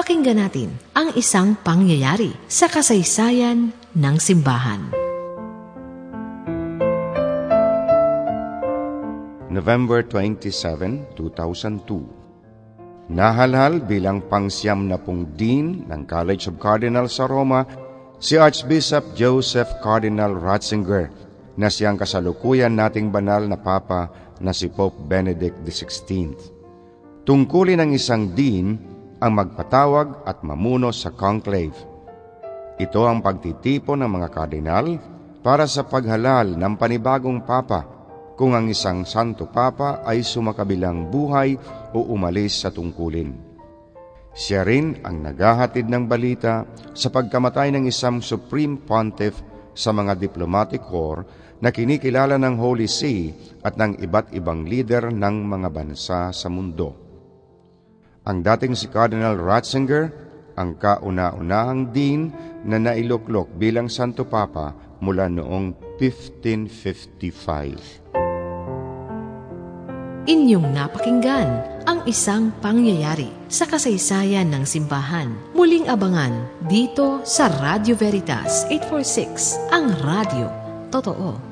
Pakinggan natin ang isang pangyayari sa kasaysayan ng simbahan. November 27, 2002 Nahalhal bilang pangsyam na pong Dean ng College of Cardinals sa Roma si Archbishop Joseph Cardinal Ratzinger na siyang kasalukuyan nating banal na Papa na si Pope Benedict XVI. Tungkulin ng isang Dean ang magpatawag at mamuno sa conclave. Ito ang pagtitipon ng mga kardinal para sa paghalal ng panibagong papa kung ang isang santo papa ay sumakabilang buhay o umalis sa tungkulin. Siya rin ang naghahatid ng balita sa pagkamatay ng isang Supreme Pontiff sa mga diplomatic corps na kinikilala ng Holy See at ng iba't ibang leader ng mga bansa sa mundo. Ang dating si Cardinal Ratzinger, ang kauna-unahang dean na nailuklok bilang Santo Papa mula noong 1555. Inyong napakinggan ang isang pangyayari sa kasaysayan ng simbahan. Muling abangan dito sa Radio Veritas 846, ang radio. Totoo.